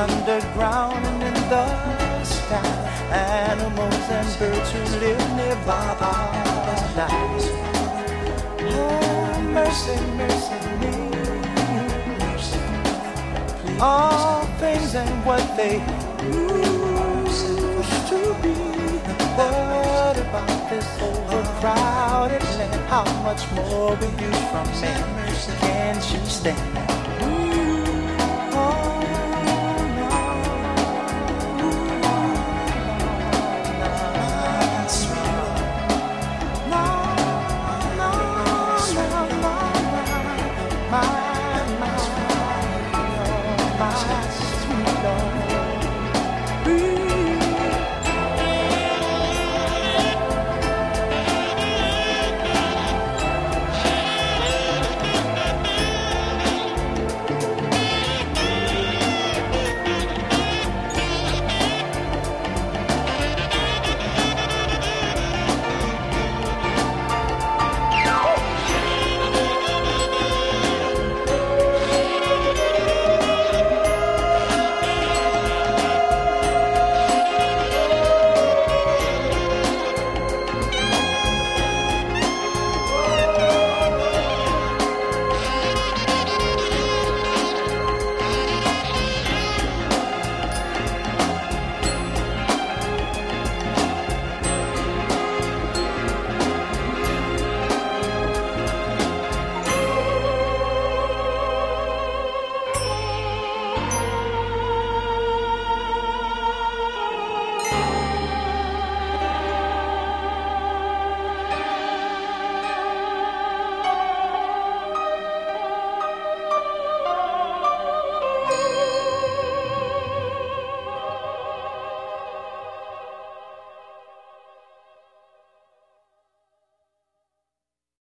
underground and in the sky. Animals and birds who live nearby are dying. Oh, mercy, mercy me. All things ain't what they used to be. This overcrowded land? How much more will you from me? Can't you stand?